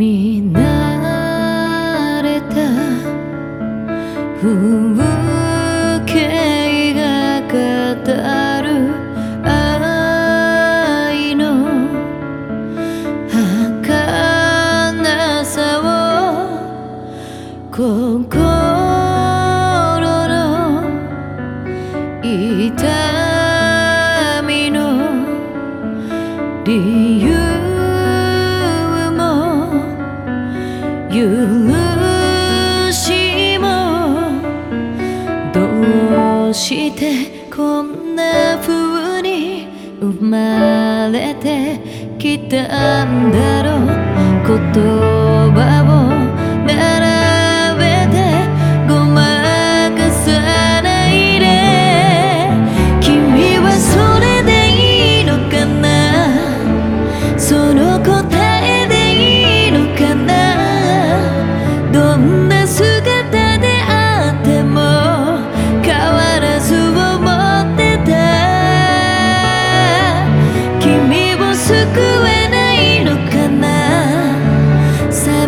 見慣れた風景が語る愛の儚さを心の痛みうしてこんな風に生まれてきたんだろう。言葉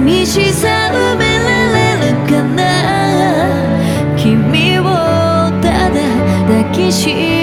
寂しさ埋められるかな君をただ抱きしめ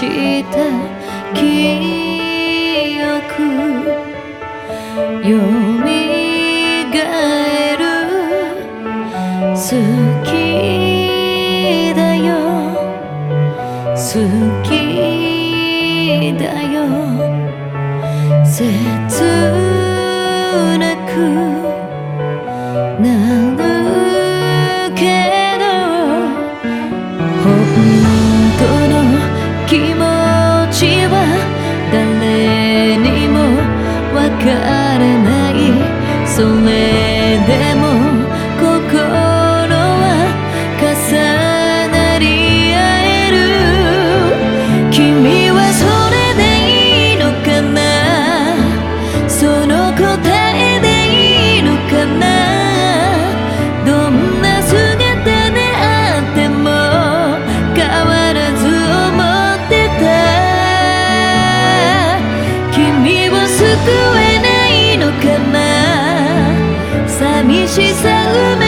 した記憶。よみがえる。好きだよ。好きだよ。切なくなそれでも心は重なり合える君はそれでいいのかな？その答えでいいのかな？どんな姿であっても変わらず思ってた。君を救えのか